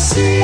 see.